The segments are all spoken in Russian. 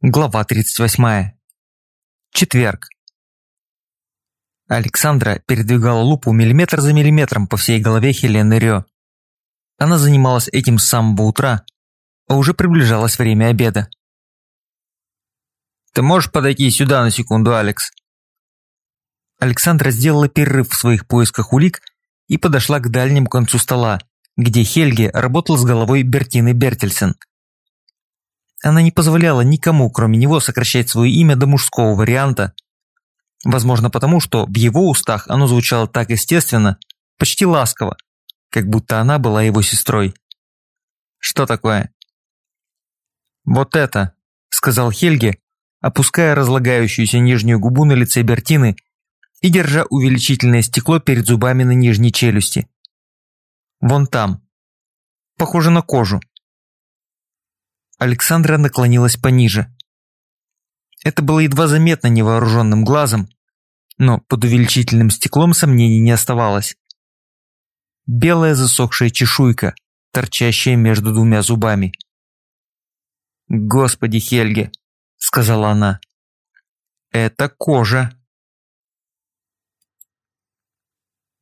Глава 38. Четверг. Александра передвигала лупу миллиметр за миллиметром по всей голове Хелены Рё. Она занималась этим с самого утра, а уже приближалось время обеда. «Ты можешь подойти сюда на секунду, Алекс?» Александра сделала перерыв в своих поисках улик и подошла к дальнему концу стола, где Хельге работал с головой Бертины Бертельсен – она не позволяла никому, кроме него, сокращать свое имя до мужского варианта. Возможно потому, что в его устах оно звучало так естественно, почти ласково, как будто она была его сестрой. «Что такое?» «Вот это», – сказал Хельге, опуская разлагающуюся нижнюю губу на лице Бертины и держа увеличительное стекло перед зубами на нижней челюсти. «Вон там. Похоже на кожу. Александра наклонилась пониже. Это было едва заметно невооруженным глазом, но под увеличительным стеклом сомнений не оставалось. Белая засохшая чешуйка, торчащая между двумя зубами. «Господи, Хельге!» – сказала она. «Это кожа!»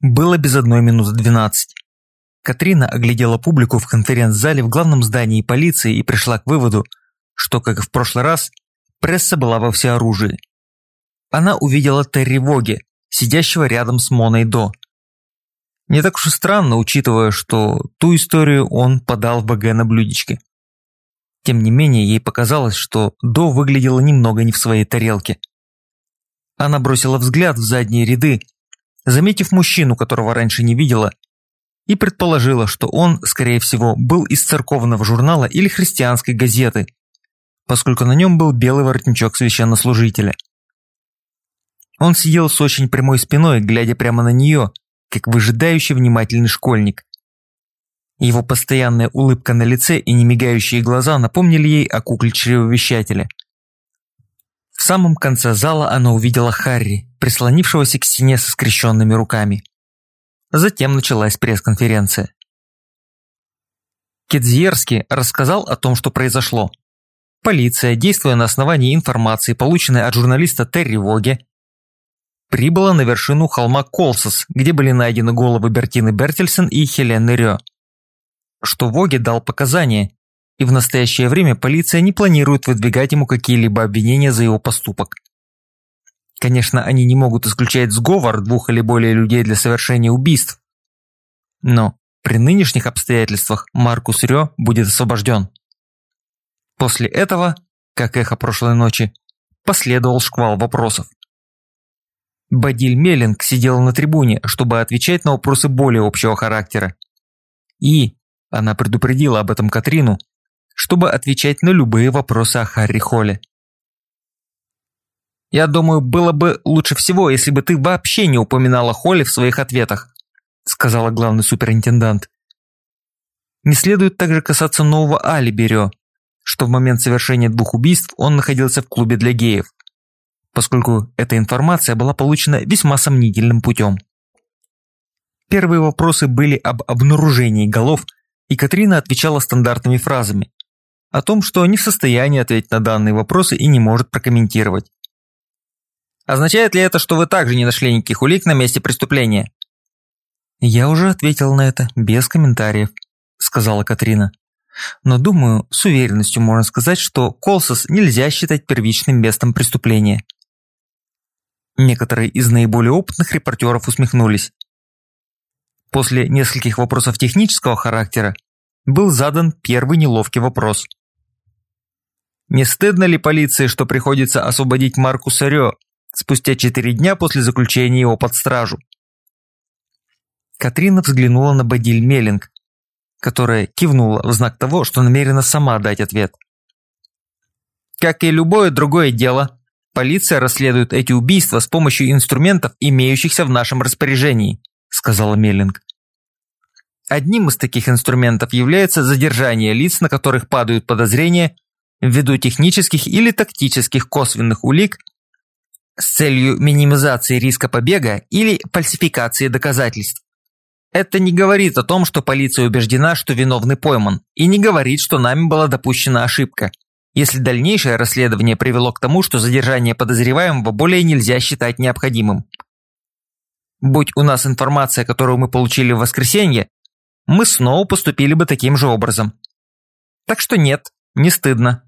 Было без одной минуты двенадцать. Катрина оглядела публику в конференц-зале в главном здании полиции и пришла к выводу, что, как и в прошлый раз, пресса была во всеоружии. Она увидела Терри Воги, сидящего рядом с Моной До. Не так уж и странно, учитывая, что ту историю он подал в БГ на блюдечке. Тем не менее, ей показалось, что До выглядела немного не в своей тарелке. Она бросила взгляд в задние ряды, заметив мужчину, которого раньше не видела, и предположила, что он, скорее всего, был из церковного журнала или христианской газеты, поскольку на нем был белый воротничок священнослужителя. Он сидел с очень прямой спиной, глядя прямо на нее, как выжидающий внимательный школьник. Его постоянная улыбка на лице и немигающие глаза напомнили ей о кукле чревовещателя. В самом конце зала она увидела Харри, прислонившегося к стене со скрещенными руками. Затем началась пресс-конференция. Кедзьерский рассказал о том, что произошло. Полиция, действуя на основании информации, полученной от журналиста Терри Воге, прибыла на вершину холма Колсос, где были найдены головы Бертины Бертельсен и Хелены Рё. Что Воге дал показания, и в настоящее время полиция не планирует выдвигать ему какие-либо обвинения за его поступок. Конечно, они не могут исключать сговор двух или более людей для совершения убийств. Но при нынешних обстоятельствах Маркус Рё будет освобожден. После этого, как эхо прошлой ночи, последовал шквал вопросов. Бадиль Меллинг сидела на трибуне, чтобы отвечать на вопросы более общего характера. И, она предупредила об этом Катрину, чтобы отвечать на любые вопросы о Харри Холле. Я думаю, было бы лучше всего, если бы ты вообще не упоминала Холли в своих ответах», сказала главный суперинтендант. Не следует также касаться нового алиби Рё, что в момент совершения двух убийств он находился в клубе для геев, поскольку эта информация была получена весьма сомнительным путем. Первые вопросы были об обнаружении голов, и Катрина отвечала стандартными фразами о том, что не в состоянии ответить на данные вопросы и не может прокомментировать. Означает ли это, что вы также не нашли никаких улик на месте преступления?» «Я уже ответил на это, без комментариев», – сказала Катрина. «Но думаю, с уверенностью можно сказать, что Колсос нельзя считать первичным местом преступления». Некоторые из наиболее опытных репортеров усмехнулись. После нескольких вопросов технического характера был задан первый неловкий вопрос. Не стыдно ли полиции, что приходится освободить Маркуса Рё, спустя четыре дня после заключения его под стражу. Катрина взглянула на Бадиль Меллинг, которая кивнула в знак того, что намерена сама дать ответ. Как и любое другое дело, полиция расследует эти убийства с помощью инструментов, имеющихся в нашем распоряжении, сказала Меллинг. Одним из таких инструментов является задержание лиц, на которых падают подозрения ввиду технических или тактических косвенных улик с целью минимизации риска побега или фальсификации доказательств. Это не говорит о том, что полиция убеждена, что виновный пойман, и не говорит, что нами была допущена ошибка, если дальнейшее расследование привело к тому, что задержание подозреваемого более нельзя считать необходимым. Будь у нас информация, которую мы получили в воскресенье, мы снова поступили бы таким же образом. Так что нет, не стыдно.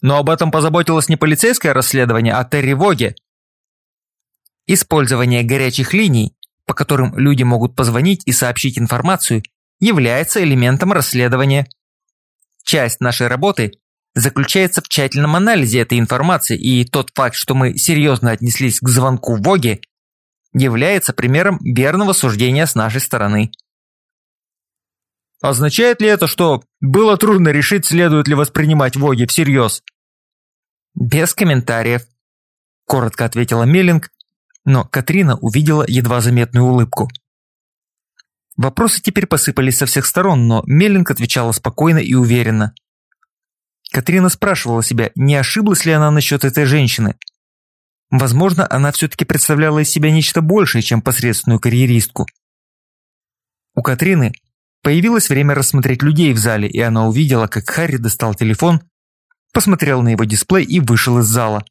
Но об этом позаботилось не полицейское расследование, а Терри Воге. Использование горячих линий, по которым люди могут позвонить и сообщить информацию, является элементом расследования. Часть нашей работы заключается в тщательном анализе этой информации, и тот факт, что мы серьезно отнеслись к звонку Воге, является примером верного суждения с нашей стороны. Означает ли это, что было трудно решить, следует ли воспринимать Воги всерьез? Без комментариев, коротко ответила Меллинг, но Катрина увидела едва заметную улыбку. Вопросы теперь посыпались со всех сторон, но Меллинг отвечала спокойно и уверенно. Катрина спрашивала себя, не ошиблась ли она насчет этой женщины. Возможно, она все-таки представляла из себя нечто большее, чем посредственную карьеристку. У Катрины Появилось время рассмотреть людей в зале, и она увидела, как Харри достал телефон, посмотрел на его дисплей и вышел из зала.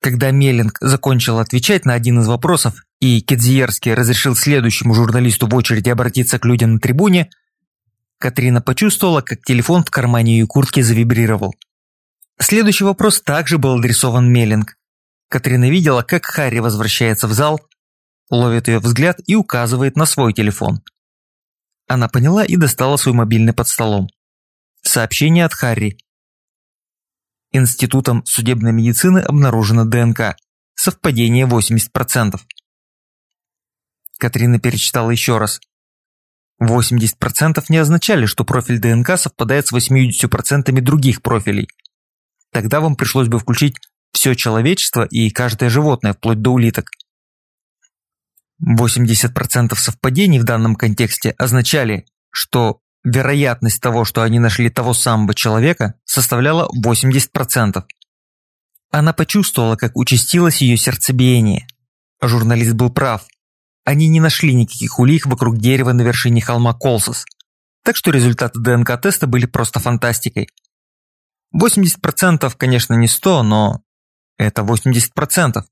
Когда Меллинг закончил отвечать на один из вопросов, и Кедзиерский разрешил следующему журналисту в очереди обратиться к людям на трибуне, Катрина почувствовала, как телефон в кармане ее куртки завибрировал. Следующий вопрос также был адресован Меллинг. Катрина видела, как Харри возвращается в зал, ловит ее взгляд и указывает на свой телефон. Она поняла и достала свой мобильный под столом. Сообщение от Харри. Институтом судебной медицины обнаружено ДНК. Совпадение 80%. Катрина перечитала еще раз. 80% не означали, что профиль ДНК совпадает с 80% других профилей. Тогда вам пришлось бы включить все человечество и каждое животное, вплоть до улиток – 80% совпадений в данном контексте означали, что вероятность того, что они нашли того самого человека, составляла 80%. Она почувствовала, как участилось ее сердцебиение. Журналист был прав. Они не нашли никаких улик вокруг дерева на вершине холма Колсос. Так что результаты ДНК-теста были просто фантастикой. 80% конечно не 100, но это 80%.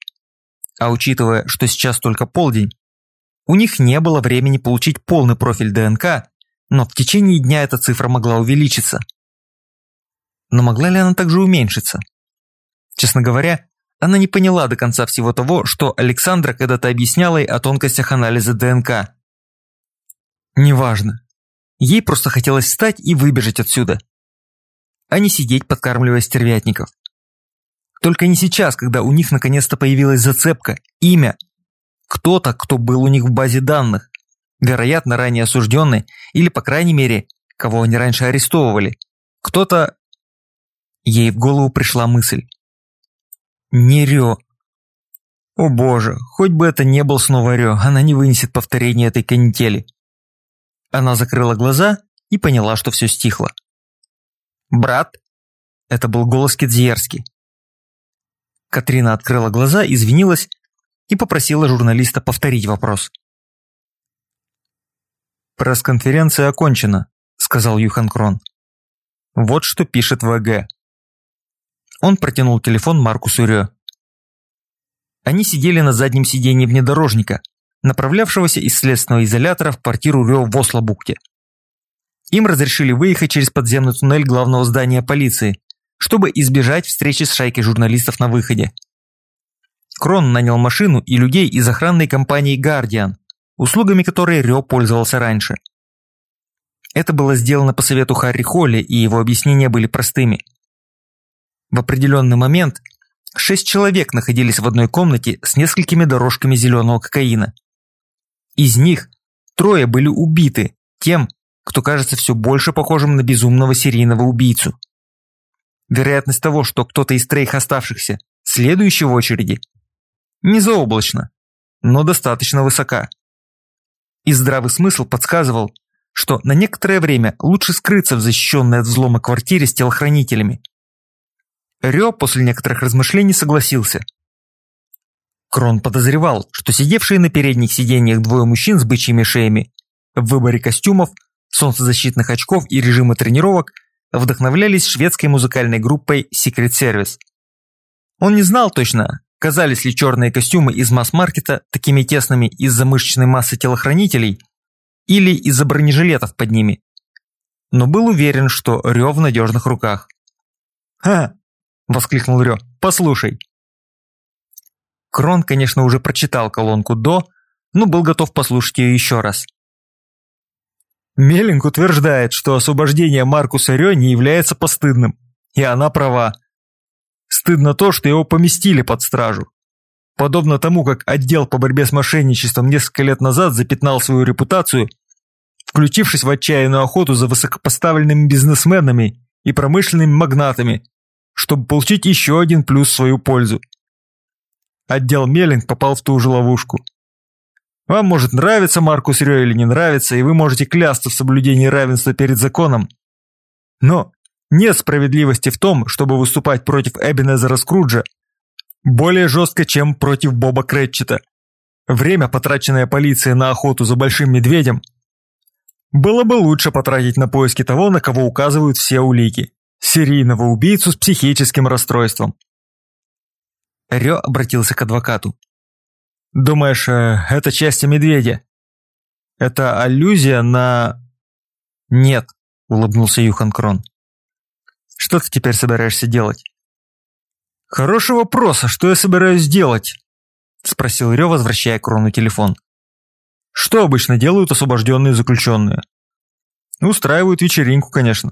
А учитывая, что сейчас только полдень, у них не было времени получить полный профиль ДНК, но в течение дня эта цифра могла увеличиться. Но могла ли она также уменьшиться? Честно говоря, она не поняла до конца всего того, что Александра когда-то объясняла ей о тонкостях анализа ДНК. Неважно. Ей просто хотелось встать и выбежать отсюда. А не сидеть, подкармливая стервятников. Только не сейчас, когда у них наконец-то появилась зацепка, имя кто-то, кто был у них в базе данных. Вероятно, ранее осужденный, или, по крайней мере, кого они раньше арестовывали. Кто-то... Ей в голову пришла мысль. Не Рё. О боже, хоть бы это не был снова Рё, она не вынесет повторения этой канители. Она закрыла глаза и поняла, что все стихло. «Брат?» Это был голос Кедзиерский. Катрина открыла глаза, извинилась и попросила журналиста повторить вопрос. «Пресс-конференция окончена», – сказал Юхан Крон. «Вот что пишет ВГ». Он протянул телефон Маркусу Рё. Они сидели на заднем сиденье внедорожника, направлявшегося из следственного изолятора в квартиру Рё в Ослобукте. Им разрешили выехать через подземный туннель главного здания полиции, чтобы избежать встречи с шайкой журналистов на выходе. Крон нанял машину и людей из охранной компании «Гардиан», услугами которой Рё пользовался раньше. Это было сделано по совету Харри Холли, и его объяснения были простыми. В определенный момент шесть человек находились в одной комнате с несколькими дорожками зеленого кокаина. Из них трое были убиты тем, кто кажется все больше похожим на безумного серийного убийцу. Вероятность того, что кто-то из троих оставшихся следующий в очереди, не заоблачно, но достаточно высока. И здравый смысл подсказывал, что на некоторое время лучше скрыться в защищенной от взлома квартире с телохранителями. Рё после некоторых размышлений согласился. Крон подозревал, что сидевшие на передних сиденьях двое мужчин с бычьими шеями в выборе костюмов, солнцезащитных очков и режима тренировок вдохновлялись шведской музыкальной группой Secret Service. Он не знал точно, казались ли черные костюмы из масс-маркета такими тесными из-за мышечной массы телохранителей или из-за бронежилетов под ними, но был уверен, что Рё в надежных руках. «Ха!» – воскликнул Рё. «Послушай!» Крон, конечно, уже прочитал колонку «до», но был готов послушать ее еще раз. Меллинг утверждает, что освобождение Маркуса Рё не является постыдным. И она права. Стыдно то, что его поместили под стражу. Подобно тому, как отдел по борьбе с мошенничеством несколько лет назад запятнал свою репутацию, включившись в отчаянную охоту за высокопоставленными бизнесменами и промышленными магнатами, чтобы получить еще один плюс в свою пользу. Отдел Меллинг попал в ту же ловушку. Вам может нравиться Маркус Рё или не нравится, и вы можете клясться в соблюдении равенства перед законом. Но нет справедливости в том, чтобы выступать против Эбенезера Скруджа более жестко, чем против Боба Кретчета. Время, потраченное полицией на охоту за большим медведем, было бы лучше потратить на поиски того, на кого указывают все улики. Серийного убийцу с психическим расстройством. Рё обратился к адвокату. Думаешь, э, это части медведя? Это аллюзия на... Нет, улыбнулся Юхан Крон. Что ты теперь собираешься делать? Хороший вопрос, а что я собираюсь делать? Спросил Рё, возвращая Крону телефон. Что обычно делают освобожденные заключенные? Устраивают вечеринку, конечно.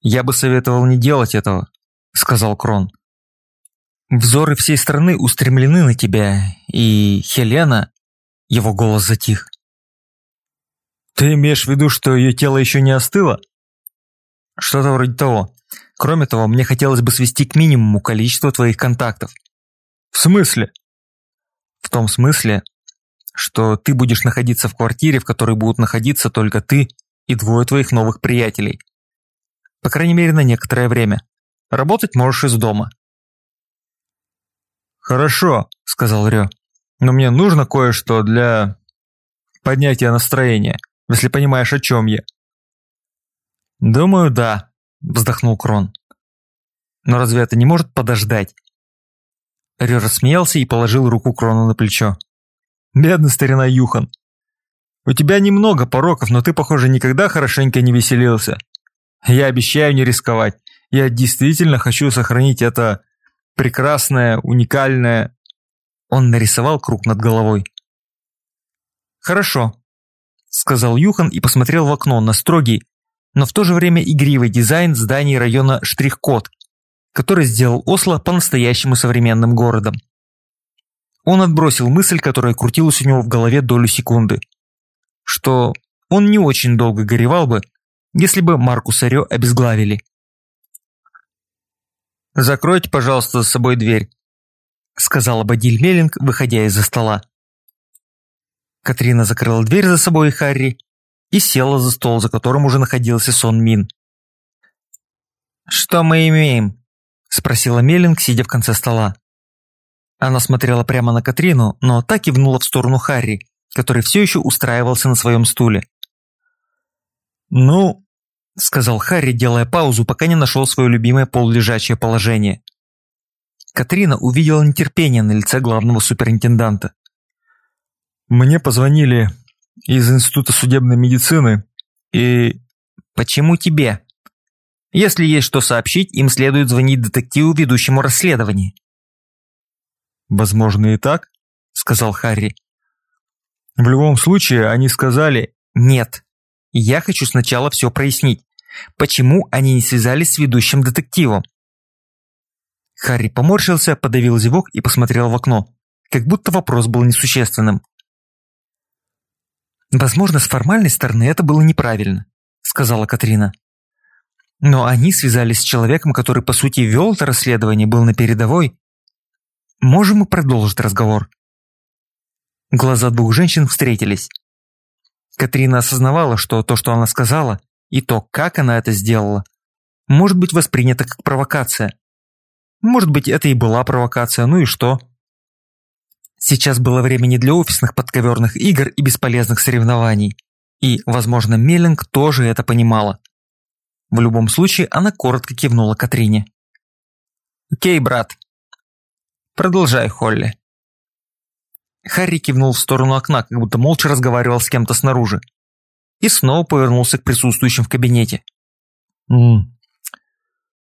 Я бы советовал не делать этого, сказал Крон. Взоры всей страны устремлены на тебя, и Хелена...» Его голос затих. «Ты имеешь в виду, что ее тело еще не остыло?» «Что-то вроде того. Кроме того, мне хотелось бы свести к минимуму количество твоих контактов». «В смысле?» «В том смысле, что ты будешь находиться в квартире, в которой будут находиться только ты и двое твоих новых приятелей. По крайней мере, на некоторое время. Работать можешь из дома. «Хорошо», — сказал Рё. «Но мне нужно кое-что для поднятия настроения, если понимаешь, о чем я». «Думаю, да», — вздохнул Крон. «Но разве это не может подождать?» Рё рассмеялся и положил руку Крону на плечо. «Бедный старина Юхан. У тебя немного пороков, но ты, похоже, никогда хорошенько не веселился. Я обещаю не рисковать. Я действительно хочу сохранить это прекрасное, уникальное. Он нарисовал круг над головой. «Хорошо», – сказал Юхан и посмотрел в окно на строгий, но в то же время игривый дизайн зданий района Штрих-Код, который сделал Осло по-настоящему современным городом. Он отбросил мысль, которая крутилась у него в голове долю секунды, что он не очень долго горевал бы, если бы Маркуса Рё обезглавили. «Закройте, пожалуйста, за собой дверь», – сказала Бадиль Меллинг, выходя из-за стола. Катрина закрыла дверь за собой и Харри и села за стол, за которым уже находился Сон Мин. «Что мы имеем?» – спросила Меллинг, сидя в конце стола. Она смотрела прямо на Катрину, но так кивнула в сторону Харри, который все еще устраивался на своем стуле. «Ну, – сказал Харри, делая паузу, пока не нашел свое любимое полулежачее положение. Катрина увидела нетерпение на лице главного суперинтенданта. «Мне позвонили из Института судебной медицины и...» «Почему тебе?» «Если есть что сообщить, им следует звонить детективу, ведущему расследование». «Возможно и так», – сказал Харри. «В любом случае, они сказали...» «Нет, я хочу сначала все прояснить. Почему они не связались с ведущим детективом? Харри поморщился, подавил зевок и посмотрел в окно, как будто вопрос был несущественным. «Возможно, с формальной стороны это было неправильно», — сказала Катрина. «Но они связались с человеком, который, по сути, вел это расследование, был на передовой. Можем мы продолжить разговор?» Глаза двух женщин встретились. Катрина осознавала, что то, что она сказала, и то, как она это сделала, может быть воспринято как провокация. Может быть, это и была провокация, ну и что? Сейчас было время не для офисных подковерных игр и бесполезных соревнований. И, возможно, Меллинг тоже это понимала. В любом случае, она коротко кивнула Катрине. «Окей, брат. Продолжай, Холли». Харри кивнул в сторону окна, как будто молча разговаривал с кем-то снаружи. И снова повернулся к присутствующим в кабинете. М.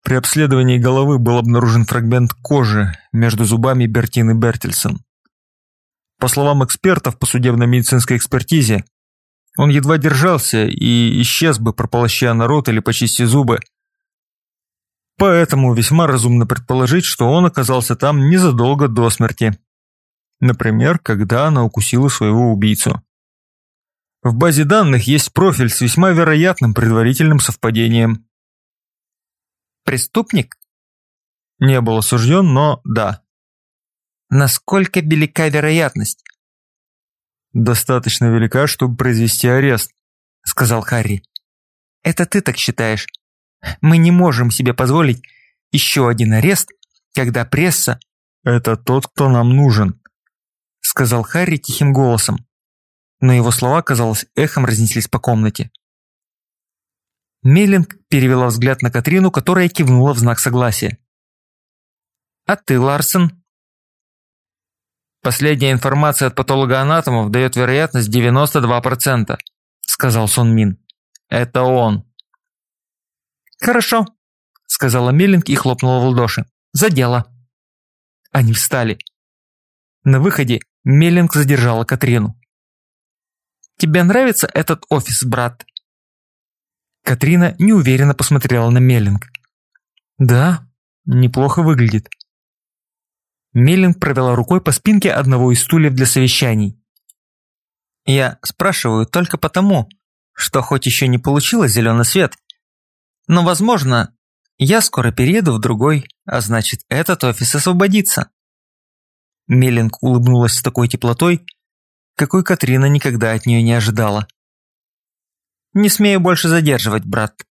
При обследовании головы был обнаружен фрагмент кожи между зубами Бертины Бертельсон. По словам экспертов по судебно-медицинской экспертизе, он едва держался и исчез бы, прополощая народ или почистив зубы. Поэтому весьма разумно предположить, что он оказался там незадолго до смерти. Например, когда она укусила своего убийцу. В базе данных есть профиль с весьма вероятным предварительным совпадением. Преступник? Не был осужден, но да. Насколько велика вероятность? Достаточно велика, чтобы произвести арест, сказал Харри. Это ты так считаешь? Мы не можем себе позволить еще один арест, когда пресса... Это тот, кто нам нужен, сказал Харри тихим голосом. Но его слова, казалось, эхом разнеслись по комнате. Меллинг перевела взгляд на Катрину, которая кивнула в знак согласия. «А ты, Ларсен?» Последняя информация от патологоанатомов дает вероятность 92%, сказал Сон Мин. Это он. Хорошо, сказала Меллинг и хлопнула в ладоши. За дело. Они встали. На выходе Меллинг задержала Катрину. «Тебе нравится этот офис, брат?» Катрина неуверенно посмотрела на Меллинг. «Да, неплохо выглядит». Меллинг провела рукой по спинке одного из стульев для совещаний. «Я спрашиваю только потому, что хоть еще не получила зеленый свет, но, возможно, я скоро перееду в другой, а значит, этот офис освободится». Меллинг улыбнулась с такой теплотой, какой Катрина никогда от нее не ожидала. «Не смею больше задерживать, брат.